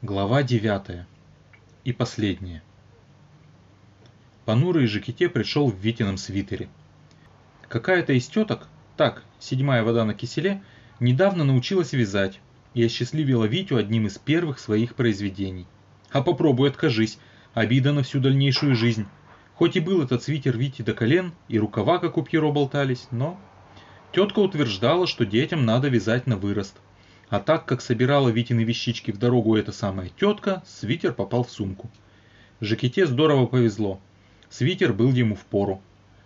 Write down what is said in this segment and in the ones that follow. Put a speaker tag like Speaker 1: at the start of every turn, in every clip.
Speaker 1: Глава 9. И последняя. Понурый Жакете пришел в Витином свитере. Какая-то из теток, так, седьмая вода на киселе, недавно научилась вязать и осчастливила Витю одним из первых своих произведений. А попробуй откажись, обида на всю дальнейшую жизнь. Хоть и был этот свитер Вити до колен, и рукава как у Пьеро болтались, но... Тетка утверждала, что детям надо вязать на вырост – а так как собирала Витины вещички в дорогу эта самая тетка, свитер попал в сумку. Жакете здорово повезло. Свитер был ему в пору.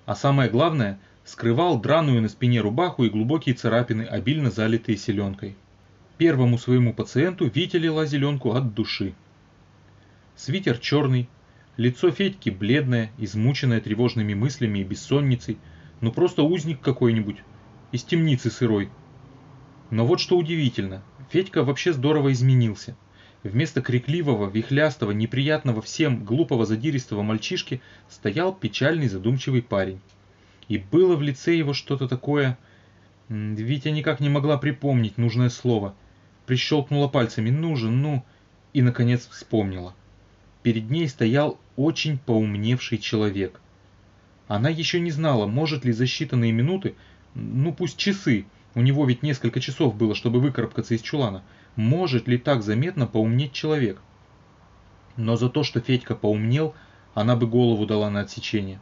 Speaker 1: А самое главное, скрывал драную на спине рубаху и глубокие царапины, обильно залитые селенкой. Первому своему пациенту Витя лила зеленку от души. Свитер черный, лицо Федьки бледное, измученное тревожными мыслями и бессонницей, ну просто узник какой-нибудь, из темницы сырой, но вот что удивительно, Федька вообще здорово изменился. Вместо крикливого, вихлястого, неприятного всем глупого задиристого мальчишки стоял печальный задумчивый парень. И было в лице его что-то такое... Витя никак не могла припомнить нужное слово. Прищелкнула пальцами «нужен, ну...» и, наконец, вспомнила. Перед ней стоял очень поумневший человек. Она еще не знала, может ли за считанные минуты, ну пусть часы, у него ведь несколько часов было, чтобы выкарабкаться из чулана. Может ли так заметно поумнеть человек? Но за то, что Федька поумнел, она бы голову дала на отсечение.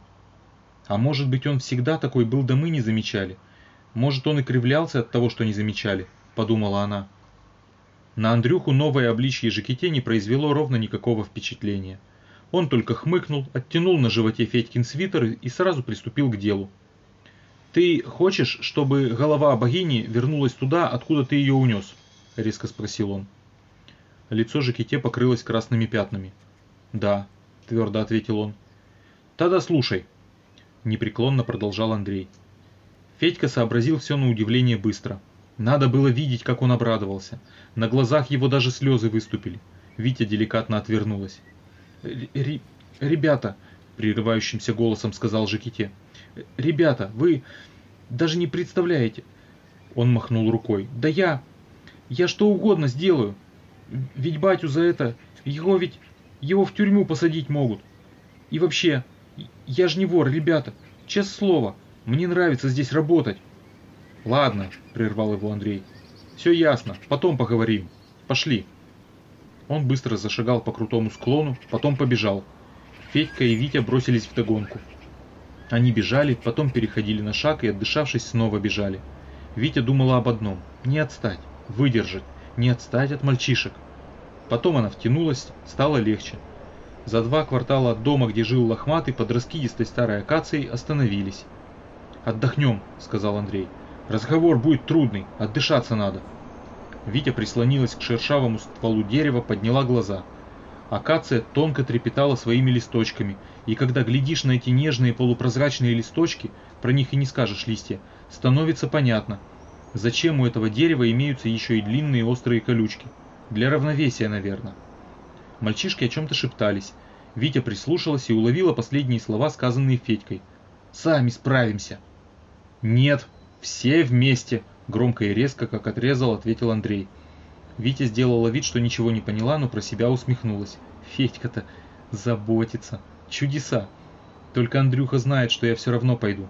Speaker 1: А может быть он всегда такой был, да мы не замечали. Может он и кривлялся от того, что не замечали, подумала она. На Андрюху новое обличье Жакете не произвело ровно никакого впечатления. Он только хмыкнул, оттянул на животе Федькин свитер и сразу приступил к делу. «Ты хочешь, чтобы голова богини вернулась туда, откуда ты ее унес?» — резко спросил он. Лицо Жакете покрылось красными пятнами. «Да», — твердо ответил он. «Тогда слушай», — непреклонно продолжал Андрей. Федька сообразил все на удивление быстро. Надо было видеть, как он обрадовался. На глазах его даже слезы выступили. Витя деликатно отвернулась. «Ребята», — прерывающимся голосом сказал Жаките, «Ребята, вы даже не представляете!» Он махнул рукой. «Да я... я что угодно сделаю. Ведь батю за это... его ведь... его в тюрьму посадить могут. И вообще, я же не вор, ребята. Честное слово, мне нравится здесь работать». «Ладно», — прервал его Андрей. «Все ясно, потом поговорим. Пошли». Он быстро зашагал по крутому склону, потом побежал. Федька и Витя бросились в догонку. Они бежали, потом переходили на шаг и, отдышавшись, снова бежали. Витя думала об одном – не отстать, выдержать, не отстать от мальчишек. Потом она втянулась, стало легче. За два квартала от дома, где жил лохматый, под раскидистой старой акацией остановились. «Отдохнем», – сказал Андрей. «Разговор будет трудный, отдышаться надо». Витя прислонилась к шершавому стволу дерева, подняла глаза – Акация тонко трепетала своими листочками, и когда глядишь на эти нежные полупрозрачные листочки, про них и не скажешь листья, становится понятно, зачем у этого дерева имеются еще и длинные острые колючки. Для равновесия, наверное. Мальчишки о чем-то шептались. Витя прислушалась и уловила последние слова, сказанные Федькой. «Сами справимся!» «Нет, все вместе!» Громко и резко, как отрезал, ответил Андрей. Витя сделала вид, что ничего не поняла, но про себя усмехнулась. Федька-то заботится. Чудеса. Только Андрюха знает, что я все равно пойду.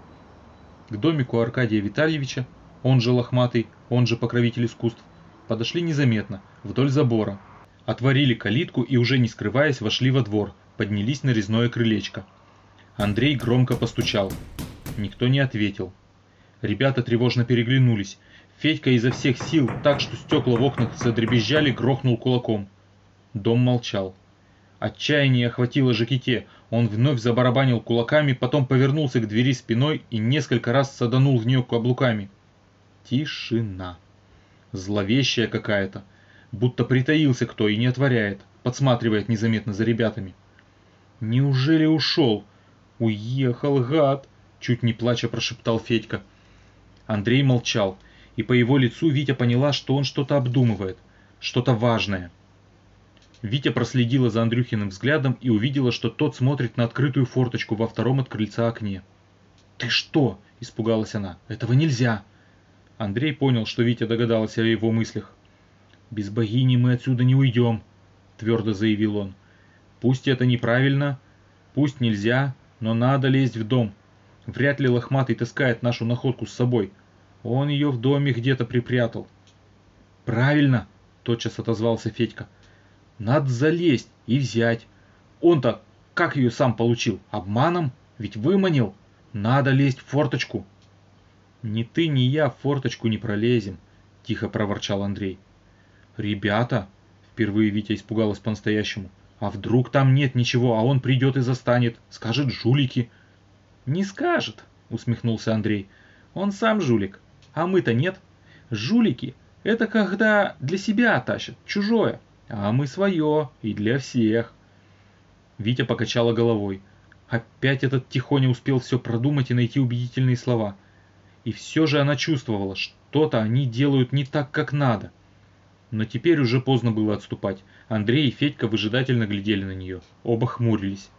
Speaker 1: К домику Аркадия Витальевича, он же лохматый, он же покровитель искусств, подошли незаметно, вдоль забора. Отворили калитку и уже не скрываясь вошли во двор, поднялись на резное крылечко. Андрей громко постучал. Никто не ответил. Ребята тревожно переглянулись. Федька изо всех сил, так что стекла в окнах задребезжали, грохнул кулаком. Дом молчал. Отчаяние охватило Жаките. Он вновь забарабанил кулаками, потом повернулся к двери спиной и несколько раз саданул в нее каблуками. Тишина. Зловещая какая-то. Будто притаился кто и не отворяет, подсматривает незаметно за ребятами. Неужели ушел? Уехал, гад! Чуть не плача прошептал Федька. Андрей молчал и по его лицу Витя поняла, что он что-то обдумывает, что-то важное. Витя проследила за Андрюхиным взглядом и увидела, что тот смотрит на открытую форточку во втором от крыльца окне. «Ты что?» – испугалась она. «Этого нельзя!» Андрей понял, что Витя догадалась о его мыслях. «Без богини мы отсюда не уйдем», – твердо заявил он. Пусть это неправильно, пусть нельзя, но надо лезть в дом. Вряд ли лохматый таскает нашу находку с собой. Он ее в доме где-то припрятал. Правильно, тотчас отозвался Федька. Надо залезть и взять. Он-то как ее сам получил? Обманом? Ведь выманил. Надо лезть в форточку. Ни ты, ни я в форточку не пролезем, тихо проворчал Андрей. Ребята, впервые Витя испугалась по-настоящему. А вдруг там нет ничего, а он придет и застанет, скажет жулики. Не скажет, усмехнулся Андрей. Он сам жулик, а мы-то нет. Жулики – это когда для себя тащат, чужое, а мы свое и для всех. Витя покачала головой. Опять этот тихоня успел все продумать и найти убедительные слова. И все же она чувствовала, что-то они делают не так, как надо – но теперь уже поздно было отступать. Андрей и Федька выжидательно глядели на нее. Оба хмурились.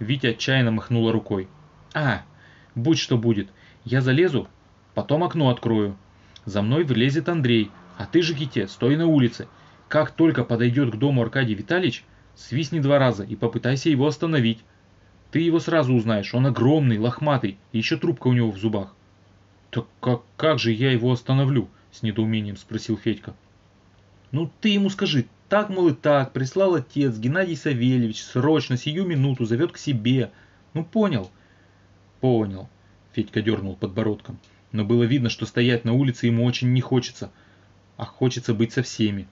Speaker 1: Витя отчаянно махнула рукой. «А, будь что будет. Я залезу, потом окно открою. За мной влезет Андрей, а ты же, Ките, стой на улице. Как только подойдет к дому Аркадий Витальевич, свистни два раза и попытайся его остановить. Ты его сразу узнаешь, он огромный, лохматый, и еще трубка у него в зубах». «Так как, как же я его остановлю?» – с недоумением спросил Федька. Ну ты ему скажи, так, мол, и так, прислал отец, Геннадий Савельевич, срочно, сию минуту, зовет к себе. Ну понял? Понял, Федька дернул подбородком. Но было видно, что стоять на улице ему очень не хочется, а хочется быть со всеми.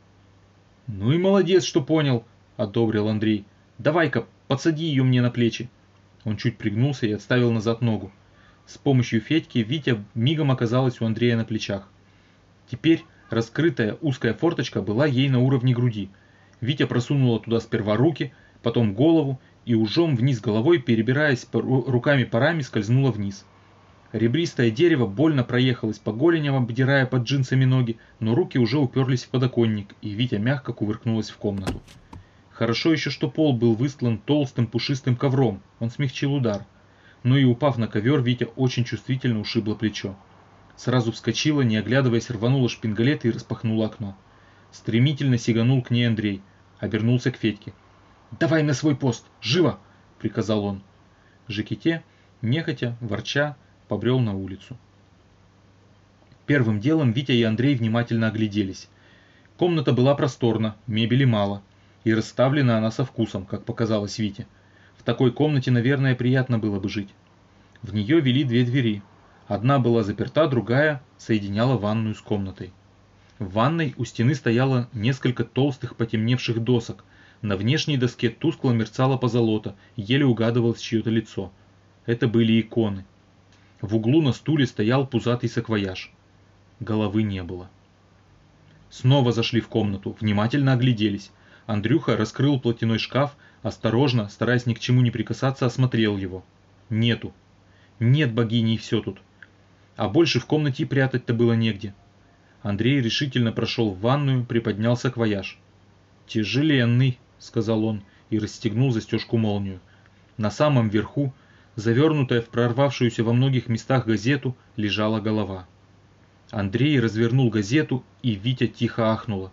Speaker 1: Ну и молодец, что понял, одобрил Андрей. Давай-ка, подсади ее мне на плечи. Он чуть пригнулся и отставил назад ногу. С помощью Федьки Витя мигом оказалась у Андрея на плечах. Теперь Раскрытая узкая форточка была ей на уровне груди. Витя просунула туда сперва руки, потом голову и ужом вниз головой, перебираясь руками парами, скользнула вниз. Ребристое дерево больно проехалось по голеням, обдирая под джинсами ноги, но руки уже уперлись в подоконник, и Витя мягко кувыркнулась в комнату. Хорошо еще, что пол был выстлан толстым пушистым ковром, он смягчил удар. Но и упав на ковер, Витя очень чувствительно ушибло плечо. Сразу вскочила, не оглядываясь, рванула шпингалет и распахнула окно. Стремительно сиганул к ней Андрей. Обернулся к Федьке. «Давай на свой пост! Живо!» — приказал он. Жеките, нехотя, ворча, побрел на улицу. Первым делом Витя и Андрей внимательно огляделись. Комната была просторна, мебели мало, и расставлена она со вкусом, как показалось Вите. В такой комнате, наверное, приятно было бы жить. В нее вели две двери, Одна была заперта, другая соединяла ванную с комнатой. В ванной у стены стояло несколько толстых потемневших досок. На внешней доске тускло мерцало позолота, еле угадывалось чье-то лицо. Это были иконы. В углу на стуле стоял пузатый саквояж. Головы не было. Снова зашли в комнату, внимательно огляделись. Андрюха раскрыл платяной шкаф, осторожно, стараясь ни к чему не прикасаться, осмотрел его. Нету. Нет богини и все тут а больше в комнате прятать-то было негде. Андрей решительно прошел в ванную, приподнялся к вояж. «Тяжеленный», — сказал он и расстегнул застежку молнию. На самом верху, завернутая в прорвавшуюся во многих местах газету, лежала голова. Андрей развернул газету, и Витя тихо ахнула.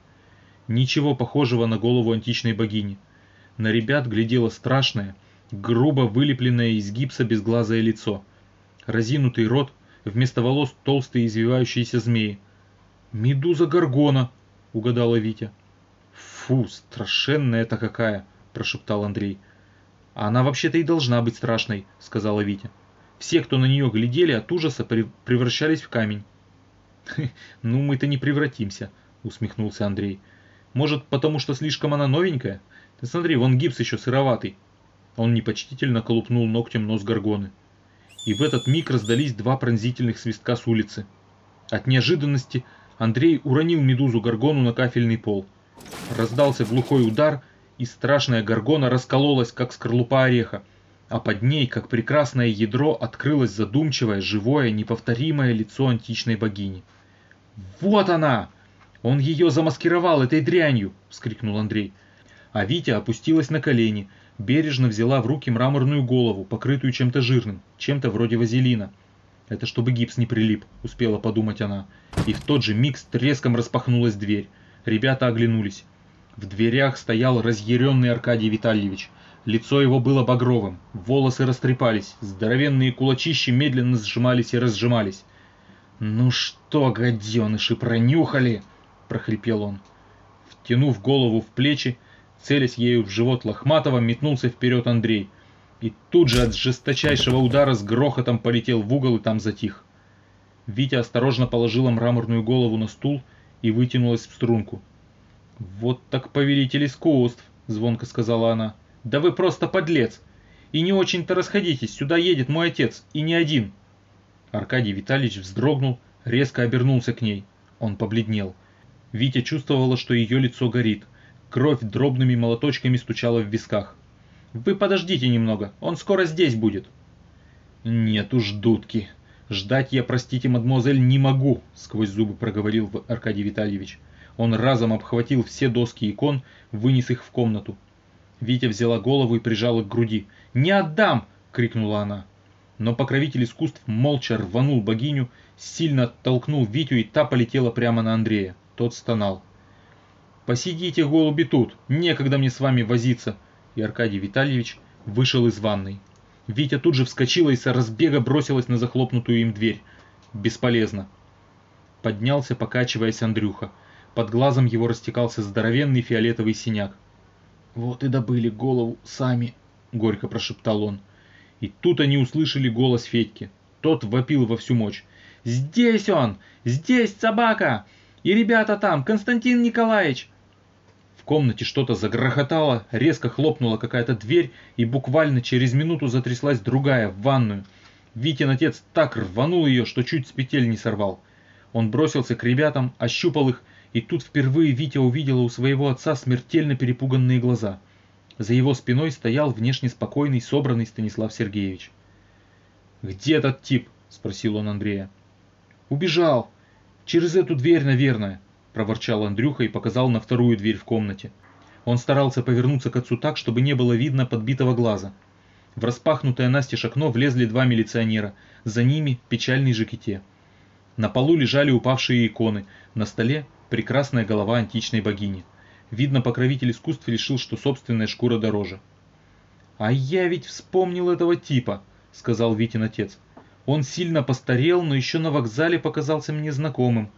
Speaker 1: Ничего похожего на голову античной богини. На ребят глядело страшное, грубо вылепленное из гипса безглазое лицо. Разинутый рот Вместо волос толстые извивающиеся змеи. «Медуза Гаргона!» — угадала Витя. «Фу, страшенная это какая!» — прошептал Андрей. «А она вообще-то и должна быть страшной», — сказала Витя. «Все, кто на нее глядели, от ужаса превращались в камень». «Ну, мы-то не превратимся», — усмехнулся Андрей. «Может, потому что слишком она новенькая? Ты смотри, вон гипс еще сыроватый». Он непочтительно колупнул ногтем нос Гаргоны и в этот миг раздались два пронзительных свистка с улицы. От неожиданности Андрей уронил медузу Гаргону на кафельный пол. Раздался глухой удар, и страшная Гаргона раскололась, как скорлупа ореха, а под ней, как прекрасное ядро, открылось задумчивое, живое, неповторимое лицо античной богини. «Вот она! Он ее замаскировал этой дрянью!» — вскрикнул Андрей. А Витя опустилась на колени — бережно взяла в руки мраморную голову, покрытую чем-то жирным, чем-то вроде вазелина. Это чтобы гипс не прилип, успела подумать она. И в тот же миг с треском распахнулась дверь. Ребята оглянулись. В дверях стоял разъяренный Аркадий Витальевич. Лицо его было багровым, волосы растрепались, здоровенные кулачищи медленно сжимались и разжимались. «Ну что, гаденыши, пронюхали!» – прохрипел он. Втянув голову в плечи, целясь ею в живот Лохматова, метнулся вперед Андрей. И тут же от жесточайшего удара с грохотом полетел в угол и там затих. Витя осторожно положила мраморную голову на стул и вытянулась в струнку. «Вот так повелитель искусств!» – звонко сказала она. «Да вы просто подлец! И не очень-то расходитесь, сюда едет мой отец, и не один!» Аркадий Витальевич вздрогнул, резко обернулся к ней. Он побледнел. Витя чувствовала, что ее лицо горит. Кровь дробными молоточками стучала в висках. «Вы подождите немного, он скоро здесь будет». «Нет уж, дудки. Ждать я, простите, мадемуазель, не могу», — сквозь зубы проговорил Аркадий Витальевич. Он разом обхватил все доски икон, вынес их в комнату. Витя взяла голову и прижала к груди. «Не отдам!» — крикнула она. Но покровитель искусств молча рванул богиню, сильно оттолкнул Витю, и та полетела прямо на Андрея. Тот стонал. «Посидите, голуби, тут, некогда мне с вами возиться!» И Аркадий Витальевич вышел из ванной. Витя тут же вскочила и с разбега бросилась на захлопнутую им дверь. Бесполезно. Поднялся, покачиваясь Андрюха. Под глазом его растекался здоровенный фиолетовый синяк. «Вот и добыли голову сами», — горько прошептал он. И тут они услышали голос Федьки. Тот вопил во всю мощь. «Здесь он! Здесь собака! И ребята там! Константин Николаевич!» В комнате что-то загрохотало, резко хлопнула какая-то дверь, и буквально через минуту затряслась другая, в ванную. Витин отец так рванул ее, что чуть с петель не сорвал. Он бросился к ребятам, ощупал их и тут впервые Витя увидела у своего отца смертельно перепуганные глаза. За его спиной стоял внешне спокойный, собранный Станислав Сергеевич. «Где этот тип?» – спросил он Андрея. «Убежал. Через эту дверь, наверное», – проворчал Андрюха и показал на вторую дверь в комнате. Он старался повернуться к отцу так, чтобы не было видно подбитого глаза. В распахнутое настежь окно влезли два милиционера, за ними печальный жакете. На полу лежали упавшие иконы, на столе прекрасная голова античной богини. Видно, покровитель искусств решил, что собственная шкура дороже. «А я ведь вспомнил этого типа», — сказал Витин отец. «Он сильно постарел, но еще на вокзале показался мне знакомым».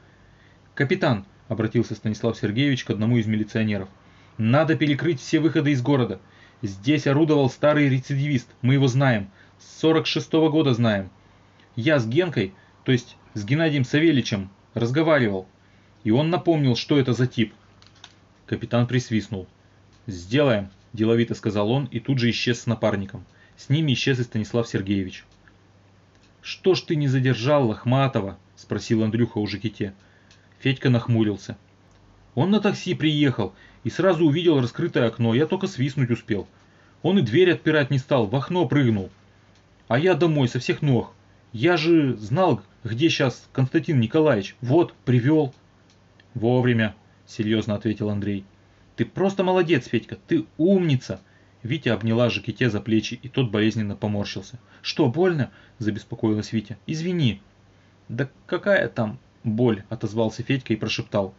Speaker 1: «Капитан», — обратился Станислав Сергеевич к одному из милиционеров, — «надо перекрыть все выходы из города. Здесь орудовал старый рецидивист, мы его знаем, с 46-го года знаем. Я с Генкой, то есть с Геннадием Савельичем, разговаривал. И он напомнил, что это за тип. Капитан присвистнул. «Сделаем», – деловито сказал он и тут же исчез с напарником. С ними исчез и Станислав Сергеевич. «Что ж ты не задержал Лохматова?» – спросил Андрюха у Жаките. Федька нахмурился. «Он на такси приехал и сразу увидел раскрытое окно, я только свистнуть успел. Он и дверь отпирать не стал, в окно прыгнул. А я домой со всех ног. Я же знал, где сейчас Константин Николаевич. Вот, привел». «Вовремя», — серьезно ответил Андрей. «Ты просто молодец, Федька, ты умница!» Витя обняла Жакете за плечи, и тот болезненно поморщился. «Что, больно?» – забеспокоилась Витя. «Извини». «Да какая там боль?» – отозвался Федька и прошептал.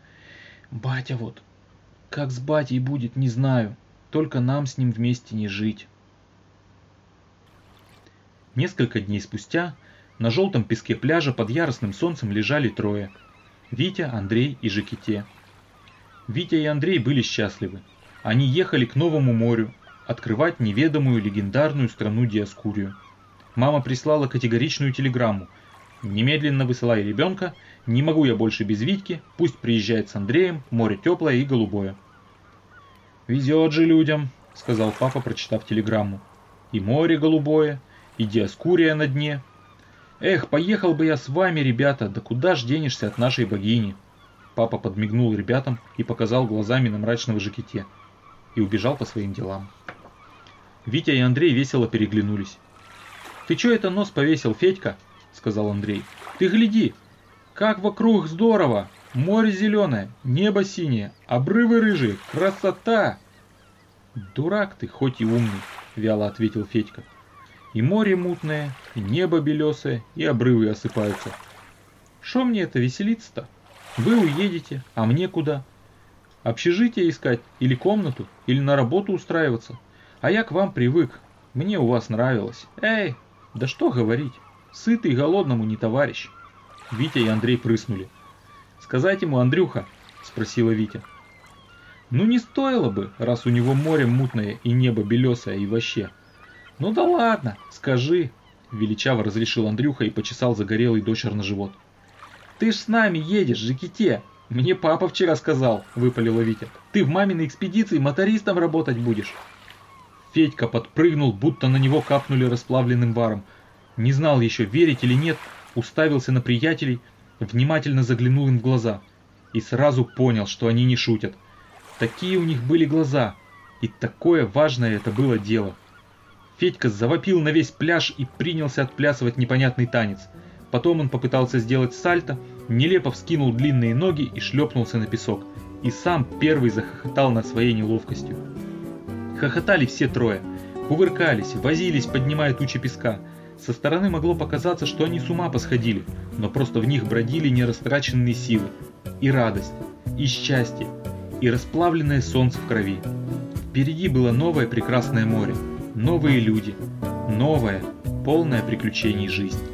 Speaker 1: «Батя вот. Как с батей будет, не знаю. Только нам с ним вместе не жить». Несколько дней спустя на желтом песке пляжа под яростным солнцем лежали трое – Витя, Андрей и Жеките. Витя и Андрей были счастливы. Они ехали к Новому морю, открывать неведомую легендарную страну Диаскурию. Мама прислала категоричную телеграмму. «Немедленно высылай ребенка, не могу я больше без Витьки, пусть приезжает с Андреем, море теплое и голубое». «Везет же людям», — сказал папа, прочитав телеграмму. «И море голубое, и Диаскурия на дне, Эх, поехал бы я с вами, ребята, да куда ж денешься от нашей богини? Папа подмигнул ребятам и показал глазами на мрачного жакете. И убежал по своим делам. Витя и Андрей весело переглянулись. «Ты чё это нос повесил, Федька?» — сказал Андрей. «Ты гляди! Как вокруг здорово! Море зеленое, небо синее, обрывы рыжие, красота!» «Дурак ты, хоть и умный!» — вяло ответил Федька. И море мутное, и небо белесое, и обрывы осыпаются. Что мне это веселиться-то? Вы уедете, а мне куда? Общежитие искать, или комнату, или на работу устраиваться. А я к вам привык, мне у вас нравилось. Эй, да что говорить, сытый голодному не товарищ. Витя и Андрей прыснули. «Сказать ему, Андрюха?» – спросила Витя. «Ну не стоило бы, раз у него море мутное и небо белесое и вообще». «Ну да ладно, скажи», – величаво разрешил Андрюха и почесал загорелый дочер на живот. «Ты ж с нами едешь, Жиките!» «Мне папа вчера сказал», – выпалила Витя. «Ты в маминой экспедиции мотористом работать будешь». Федька подпрыгнул, будто на него капнули расплавленным варом. Не знал еще, верить или нет, уставился на приятелей, внимательно заглянул им в глаза и сразу понял, что они не шутят. Такие у них были глаза, и такое важное это было дело. Федька завопил на весь пляж и принялся отплясывать непонятный танец. Потом он попытался сделать сальто, нелепо вскинул длинные ноги и шлепнулся на песок. И сам первый захохотал над своей неловкостью. Хохотали все трое. Кувыркались, возились, поднимая тучи песка – со стороны могло показаться, что они с ума посходили, но просто в них бродили нерастраченные силы, и радость, и счастье, и расплавленное солнце в крови. Впереди было новое прекрасное море, новые люди, новая, полная приключений жизнь.